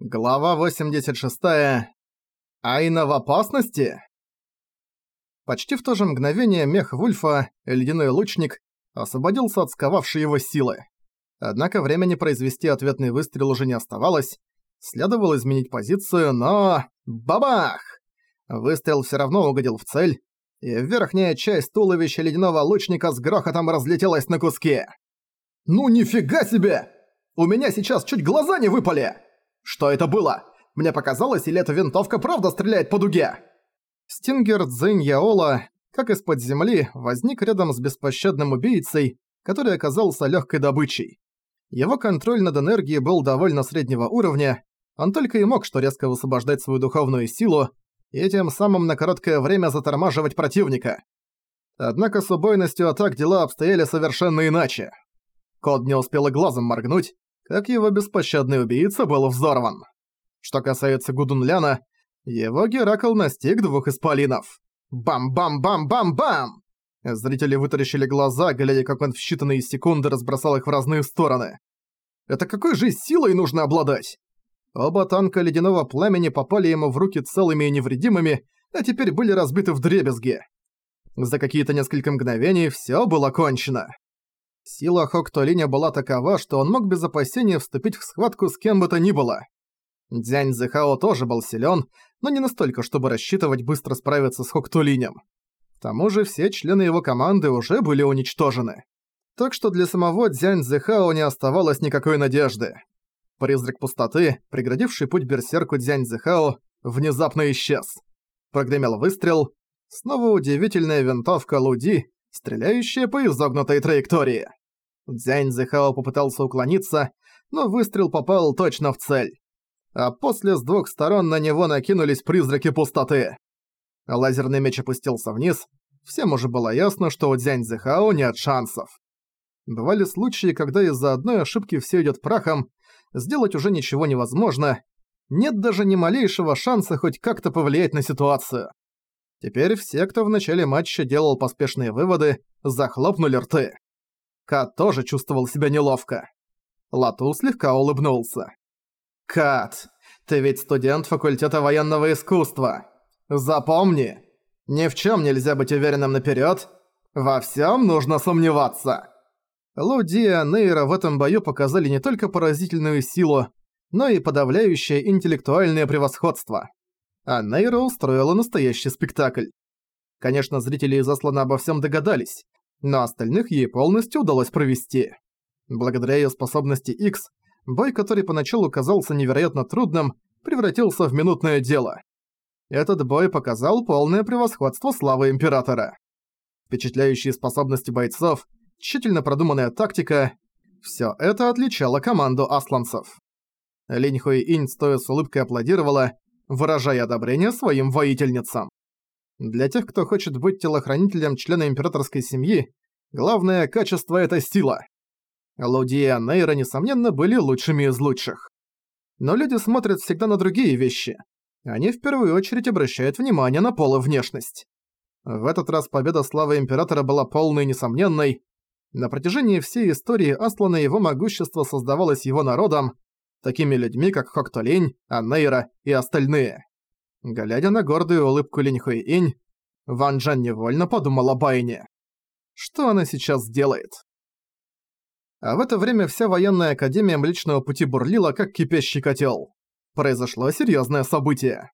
Глава 86. Айна в опасности? Почти в то же мгновение мех Вульфа, ледяной лучник, освободился от сковавшей его силы. Однако времени произвести ответный выстрел уже не оставалось. Следовало изменить позицию, но... Бабах! Выстрел все равно угодил в цель, и верхняя часть туловища ледяного лучника с грохотом разлетелась на куски. «Ну нифига себе! У меня сейчас чуть глаза не выпали!» Что это было? Мне показалось, или эта винтовка правда стреляет по дуге? Стингер Цзинь Яола, как из-под земли, возник рядом с беспощадным убийцей, который оказался легкой добычей. Его контроль над энергией был довольно среднего уровня, он только и мог что резко высвобождать свою духовную силу и тем самым на короткое время затормаживать противника. Однако с убойностью атак дела обстояли совершенно иначе. Код не успел и глазом моргнуть, как его беспощадный убийца был взорван. Что касается Гудунляна, его Геракл настиг двух исполинов. Бам-бам-бам-бам-бам! Зрители вытаращили глаза, глядя, как он в считанные секунды разбросал их в разные стороны. Это какой же силой нужно обладать? Оба танка ледяного пламени попали ему в руки целыми и невредимыми, а теперь были разбиты в дребезги. За какие-то несколько мгновений всё было кончено. Сила Хоктолиня была такова, что он мог без опасения вступить в схватку с кем бы то ни было. Дзянь Зихао тоже был силен, но не настолько, чтобы рассчитывать быстро справиться с Хоктолинем. К тому же все члены его команды уже были уничтожены. Так что для самого Дзянь Зихао не оставалось никакой надежды. Призрак пустоты, преградивший путь берсерку Дзянь Зихао, внезапно исчез. Прогремел выстрел. Снова удивительная винтовка Луди, стреляющая по изогнутой траектории. Дзянь Зихао попытался уклониться, но выстрел попал точно в цель. А после с двух сторон на него накинулись призраки пустоты. Лазерный меч опустился вниз. Всем уже было ясно, что у Дзянь Зихао нет шансов. Бывали случаи, когда из-за одной ошибки все идет прахом, сделать уже ничего невозможно, нет даже ни малейшего шанса хоть как-то повлиять на ситуацию. Теперь все, кто в начале матча делал поспешные выводы, захлопнули рты. Кат тоже чувствовал себя неловко. Лату слегка улыбнулся. «Кат, ты ведь студент факультета военного искусства. Запомни, ни в чем нельзя быть уверенным наперед, во всем нужно сомневаться». Луди и Нейра в этом бою показали не только поразительную силу, но и подавляющее интеллектуальное превосходство. А Нейра устроила настоящий спектакль. Конечно, зрители из Аслана обо всем догадались, но остальных ей полностью удалось провести. Благодаря ее способности X, бой, который поначалу казался невероятно трудным, превратился в минутное дело. Этот бой показал полное превосходство славы Императора. Впечатляющие способности бойцов, тщательно продуманная тактика – всё это отличало команду асланцев. Линь Хуи Инь стоя с улыбкой аплодировала, выражая одобрение своим воительницам. Для тех, кто хочет быть телохранителем члена императорской семьи, главное качество — это сила. Луди и Нейра, несомненно, были лучшими из лучших. Но люди смотрят всегда на другие вещи. Они в первую очередь обращают внимание на пол и внешность. В этот раз победа славы Императора была полной и несомненной. На протяжении всей истории Аслана его могущество создавалось его народом, такими людьми, как Хоктолинь, Анейра и остальные. Глядя на гордую улыбку Линьхуи Инь, Ван Джен невольно подумал о Байне. Что она сейчас сделает? А в это время вся военная академия Млечного Пути бурлила, как кипящий котел. Произошло серьезное событие.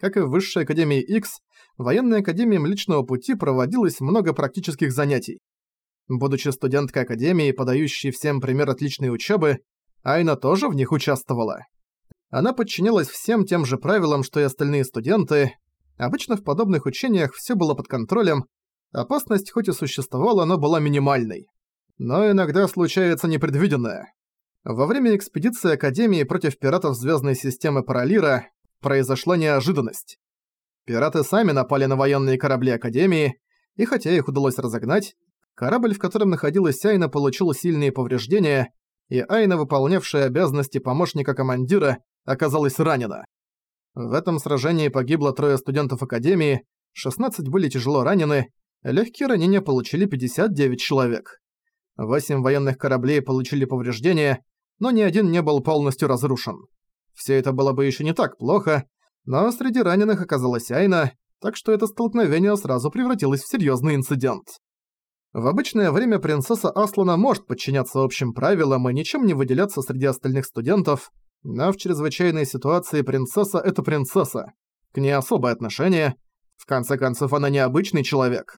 Как и в Высшей Академии X, в военной академии Млечного Пути проводилось много практических занятий. Будучи студенткой академии, подающей всем пример отличной учебы, Айна тоже в них участвовала. Она подчинялась всем тем же правилам, что и остальные студенты. Обычно в подобных учениях все было под контролем, опасность хоть и существовала, но была минимальной. Но иногда случается непредвиденное. Во время экспедиции Академии против пиратов звездной системы Паралира произошла неожиданность. Пираты сами напали на военные корабли Академии, и хотя их удалось разогнать, корабль, в котором находилась Айна, получил сильные повреждения, и Айна, выполнявшая обязанности помощника командира, оказалась ранена. В этом сражении погибло трое студентов Академии, 16 были тяжело ранены, легкие ранения получили 59 человек. Восемь военных кораблей получили повреждения, но ни один не был полностью разрушен. Все это было бы еще не так плохо, но среди раненых оказалась Айна, так что это столкновение сразу превратилось в серьезный инцидент. В обычное время принцесса Аслана может подчиняться общим правилам и ничем не выделяться среди остальных студентов, но в чрезвычайной ситуации принцесса — это принцесса. К ней особое отношение. В конце концов, она необычный человек.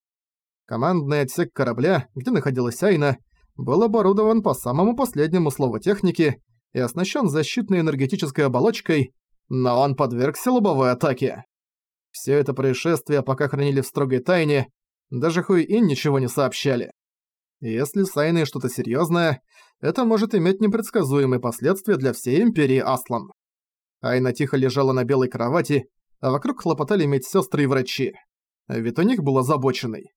Командный отсек корабля, где находилась Айна, был оборудован по самому последнему слову техники и оснащен защитной энергетической оболочкой, но он подвергся лобовой атаке. Все это происшествие пока хранили в строгой тайне, даже Хуи-Ин ничего не сообщали. Если с Айной что-то серьёзное, это может иметь непредсказуемые последствия для всей Империи Аслан. Айна тихо лежала на белой кровати, а вокруг хлопотали медсёстры и врачи. Вид у них был озабоченный.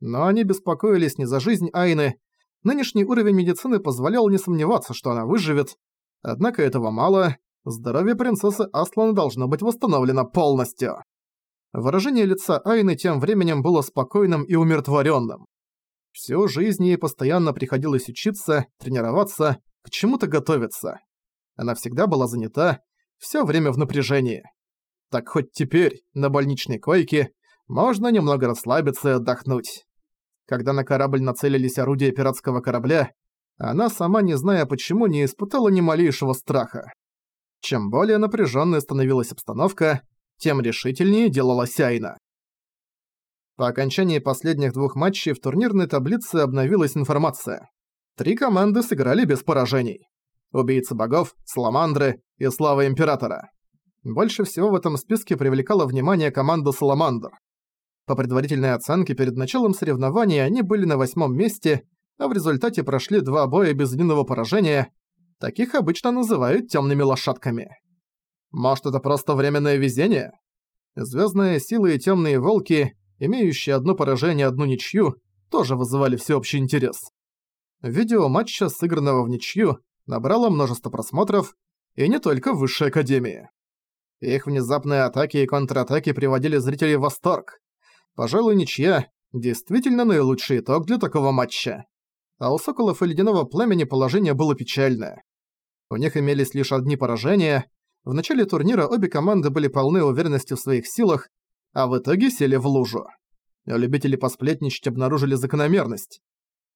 Но они беспокоились не за жизнь Айны. Нынешний уровень медицины позволял не сомневаться, что она выживет. Однако этого мало, здоровье принцессы Аслан должно быть восстановлено полностью. Выражение лица Айны тем временем было спокойным и умиротворенным. Всю жизнь ей постоянно приходилось учиться, тренироваться, к чему-то готовиться. Она всегда была занята, все время в напряжении. Так хоть теперь, на больничной койке, можно немного расслабиться и отдохнуть. Когда на корабль нацелились орудия пиратского корабля, она сама, не зная почему, не испытала ни малейшего страха. Чем более напряженной становилась обстановка, тем решительнее делалась Айна. По окончании последних двух матчей в турнирной таблице обновилась информация. Три команды сыграли без поражений. Убийцы богов, Саламандры и Слава Императора. Больше всего в этом списке привлекала внимание команда Саламандр. По предварительной оценке перед началом соревнований они были на восьмом месте, а в результате прошли два боя без единого поражения. Таких обычно называют темными лошадками. Может, это просто временное везение? Звездные силы и темные волки, имеющие одно поражение и одну ничью, тоже вызывали всеобщий интерес. Видео матча, сыгранного в ничью, набрало множество просмотров, и не только в Высшей Академии. Их внезапные атаки и контратаки приводили зрителей в восторг. Пожалуй, ничья – действительно наилучший итог для такого матча. А у Соколов и Ледяного Племени положение было печальное. У них имелись лишь одни поражения, в начале турнира обе команды были полны уверенности в своих силах, а в итоге сели в лужу. Любители посплетничать обнаружили закономерность.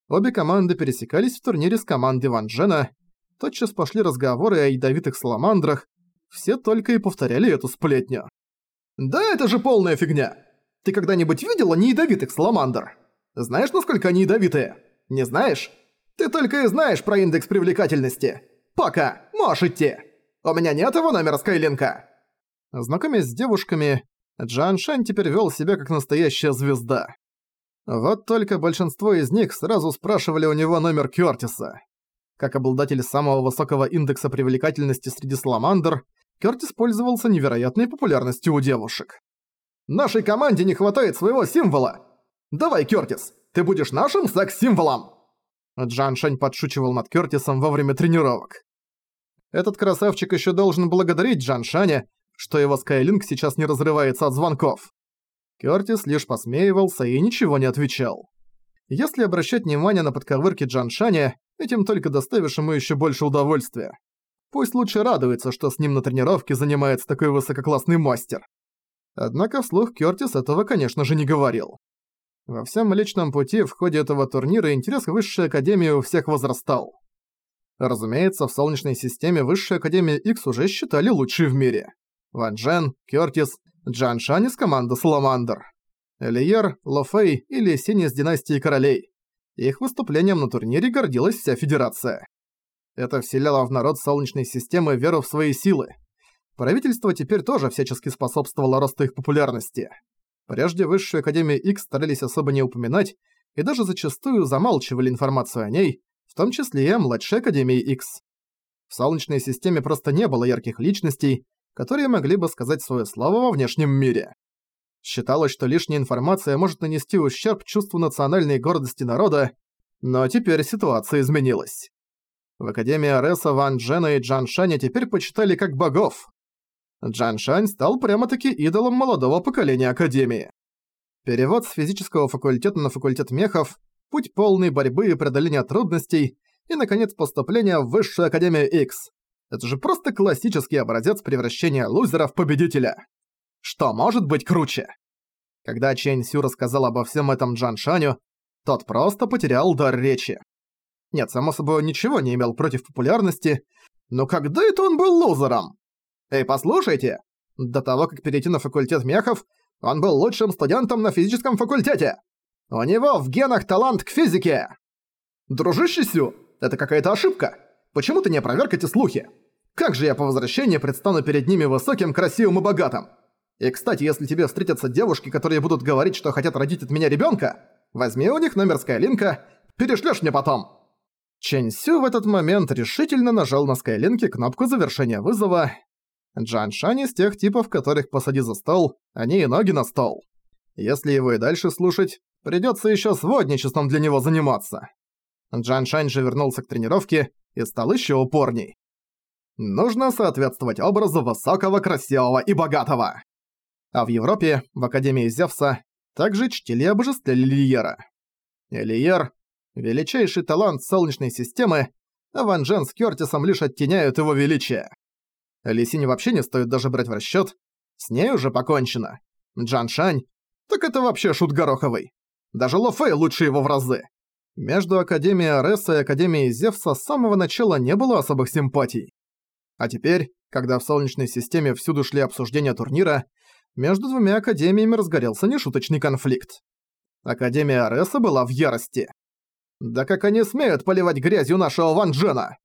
Обе команды пересекались в турнире с командой Ван Джена, тотчас пошли разговоры о ядовитых саламандрах, все только и повторяли эту сплетню. «Да это же полная фигня! Ты когда-нибудь видела неядовитых саламандр? Знаешь, насколько они ядовитые? Не знаешь? Ты только и знаешь про индекс привлекательности. Пока, можешь идти!» У меня нет его номера Скайлинка!» Знакомясь с девушками, Джан Шань теперь вел себя как настоящая звезда. Вот только большинство из них сразу спрашивали у него номер Кёртиса. Как обладатель самого высокого индекса привлекательности среди саламандр, Кёртис пользовался невероятной популярностью у девушек. «Нашей команде не хватает своего символа! Давай, Кёртис, ты будешь нашим секс-символом!» Джан Шань подшучивал над Кёртисом во время тренировок. Этот красавчик еще должен благодарить Джан Шаня, что его Скайлинг сейчас не разрывается от звонков. Кёртис лишь посмеивался и ничего не отвечал. Если обращать внимание на подковырки Джан Шаня, этим только доставишь ему еще больше удовольствия. Пусть лучше радуется, что с ним на тренировке занимается такой высококлассный мастер. Однако вслух Кёртис этого, конечно же, не говорил. Во всем личном пути в ходе этого турнира интерес к высшей академии у всех возрастал. Разумеется, в Солнечной системе Высшая Академия X уже считали лучшей в мире. Ван Джен, Кёртис, Джан Шань из команды Саламандр. Элиер, Лофей или Синь из династии королей. Их выступлением на турнире гордилась вся Федерация. Это вселяло в народ Солнечной системы веру в свои силы. Правительство теперь тоже всячески способствовало росту их популярности. Прежде Высшую Академию X старались особо не упоминать и даже зачастую замалчивали информацию о ней, в том числе и о младшей Академии X. В Солнечной системе просто не было ярких личностей, которые могли бы сказать свое слово во внешнем мире. Считалось, что лишняя информация может нанести ущерб чувству национальной гордости народа, но теперь ситуация изменилась. В Академии Ареса Ван Джена и Джан Шаня теперь почитали как богов. Джан Шань стал прямо-таки идолом молодого поколения Академии. Перевод с физического факультета на факультет мехов путь полной борьбы и преодоления трудностей и, наконец, поступление в Высшую Академию X. Это же просто классический образец превращения лузера в победителя. Что может быть круче? Когда Чэнь Сю рассказал обо всем этом Джан Шаню, тот просто потерял дар речи. Нет, само собой, ничего не имел против популярности, но когда это он был лузером? Эй, послушайте, до того, как перейти на факультет мехов, он был лучшим студентом на физическом факультете. У него в генах талант к физике. Дружище Сю, это какая-то ошибка. Почему ты не опроверг эти слухи? Как же я по возвращении предстану перед ними высоким, красивым и богатым? И, кстати, если тебе встретятся девушки, которые будут говорить, что хотят родить от меня ребёнка, возьми у них номер Скайлинка, перешлёшь мне потом». Чэнь Сю в этот момент решительно нажал на Скайлинке кнопку завершения вызова. Джан Шань из тех типов, которых посади за стол, они и ноги на стол. Если его и дальше слушать, придётся ещё сводничеством для него заниматься. Джан Шань же вернулся к тренировке и стал ещё упорней. Нужно соответствовать образу высокого, красивого и богатого. А в Европе, в Академии Зевса, также чтили и обожествляли Лиера. Лиер — величайший талант Солнечной системы, а Ван Джен с Кёртисом лишь оттеняют его величие. Лисине вообще не стоит даже брать в расчёт, с ней уже покончено. Джан Шань — так это вообще шут гороховый. Даже Ло Фэй лучше его в разы. Между Академией Ареса и Академией Зевса с самого начала не было особых симпатий. А теперь, когда в Солнечной системе всюду шли обсуждения турнира, между двумя академиями разгорелся нешуточный конфликт. Академия Ареса была в ярости. «Да как они смеют поливать грязью нашего Ван Джена?»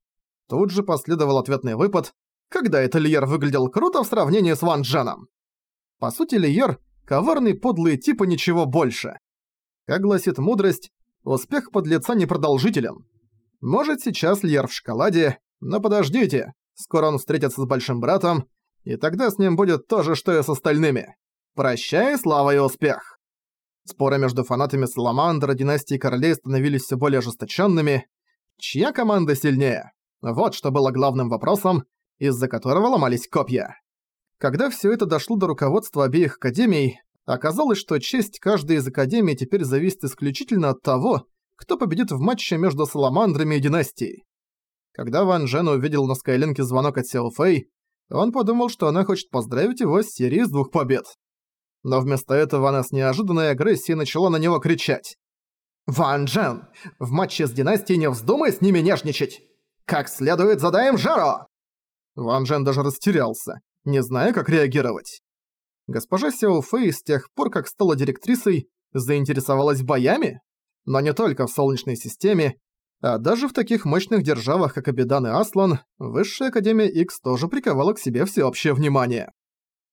Тут же последовал ответный выпад, когда это Лиер выглядел круто в сравнении с Ван Дженом. По сути, Лиер — коварный подлый тип и ничего больше. Как гласит мудрость, успех подлеца непродолжителен. Может, сейчас Лиер в шоколаде, но подождите, скоро он встретится с большим братом, и тогда с ним будет то же, что и с остальными. Прощай, слава и успех. Споры между фанатами Саламандра династии королей становились все более ожесточенными. Чья команда сильнее? Вот что было главным вопросом, из-за которого ломались копья. Когда все это дошло до руководства обеих академий, оказалось, что честь каждой из академий теперь зависит исключительно от того, кто победит в матче между Саламандрами и династией. Когда Ван Джен увидел на Скайлинке звонок от Сяо Фэй, он подумал, что она хочет поздравить его с серией из двух побед. Но вместо этого она с неожиданной агрессией начала на него кричать. «Ван Джен, в матче с династией не вздумай с ними нежничать! Как следует задаем жару!» Ван Джен даже растерялся, не зная, как реагировать. Госпожа Сяо Фэй с тех пор, как стала директрисой, заинтересовалась боями? Но не только в Солнечной системе, а даже в таких мощных державах, как Абидан и Аслан, Высшая Академия X тоже приковала к себе всеобщее внимание.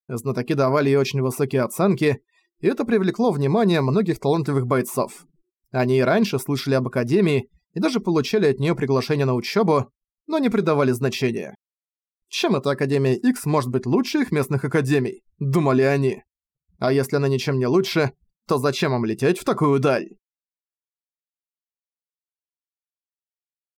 Знатоки давали ей очень высокие оценки, и это привлекло внимание многих талантливых бойцов. Они и раньше слышали об Академии и даже получали от нее приглашение на учебу, но не придавали значения. Чем эта Академия X может быть лучше их местных академий, думали они. А если она ничем не лучше, то зачем им лететь в такую даль?